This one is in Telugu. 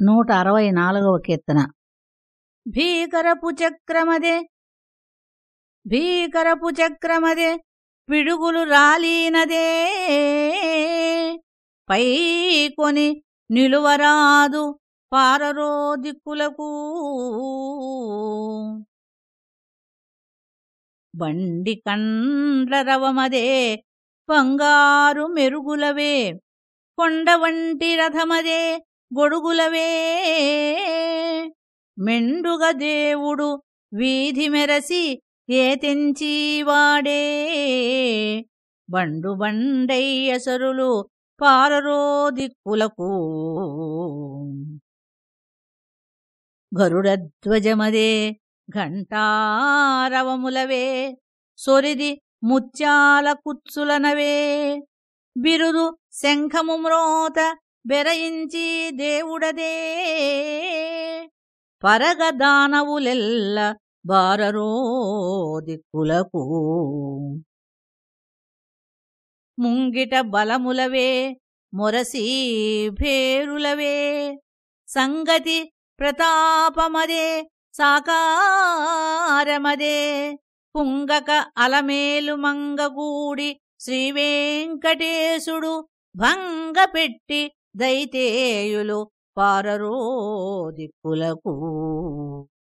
నూట అరవై నాలుగవ కీర్తన. భీకరపు చక్రమదే భీకరపు చక్రమదే పిడుగులు రాలీనదే. పై కొని నిలువరాదు పారరో దిక్కులకు బండి కండ్లరవమదే బంగారు మెరుగులవే కొండ వంటి రథమదే గొడుగులవే. మెండుగ దేవుడు వీధి మెరసి ఏ తెంచీవాడే బండు బండయ్యసరులు పారరో దిక్కులకు. గరుడధ్వజమదే ఘంటారవములవే. సొరిది ముత్యాల కుత్సులనవే. బిరుదు శంఖము మ్రోత బెరయించి దేవుడదే. పరగదానవులెల్ల బారరో దిక్కులకు ముంగిట బలములవే మొరసి భేరులవే. సంగతి ప్రతాపమదే సాకారమదే. పుంగక అలమేలు మంగగూడి శ్రీవేంకటేశుడు భంగపెట్టి దైతేయులు పారరో దిక్కులకు.